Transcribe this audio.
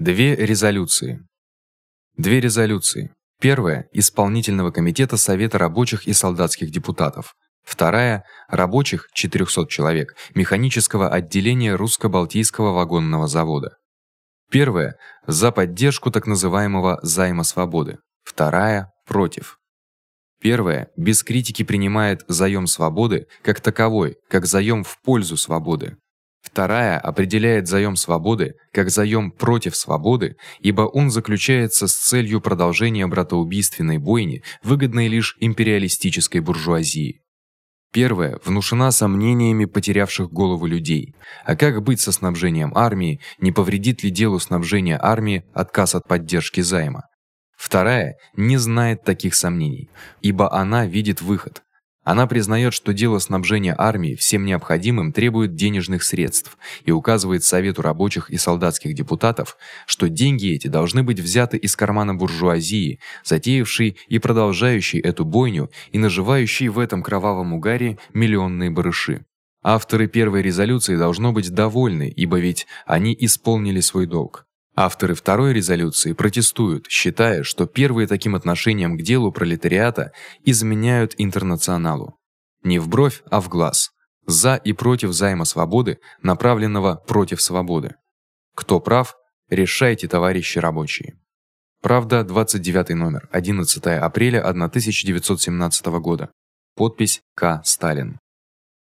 Две резолюции. Две резолюции. Первая исполнительного комитета Совета рабочих и солдатских депутатов. Вторая рабочих 400 человек механического отделения русско-балтийского вагонного завода. Первая за поддержку так называемого займа свободы. Вторая против. Первая без критики принимает заём свободы как таковой, как заём в пользу свободы. Вторая определяет заём свободы как заём против свободы, ибо он заключается с целью продолжения братоубийственной бойни, выгодной лишь империалистической буржуазии. Первая внушена сомнениями потерявших голову людей. А как быть со снабжением армии? Не повредит ли делу снабжения армии отказ от поддержки займа? Вторая не знает таких сомнений, ибо она видит выход. Она признаёт, что дело снабжения армии всем необходимым требует денежных средств и указывает совету рабочих и солдатских депутатов, что деньги эти должны быть взяты из кармана буржуазии, затеявшей и продолжающей эту бойню и наживающей в этом кровавом угаре миллионные барыши. Авторы первой резолюции должно быть довольны, ибо ведь они исполнили свой долг. Авторы второй резолюции протестуют, считая, что первые таким отношением к делу пролетариата изменяют интернационалу. Не в бровь, а в глаз. За и против займа свободы, направленного против свободы. Кто прав, решайте, товарищи рабочие. Правда, 29 номер, 11 апреля 1917 года. Подпись К. Сталин.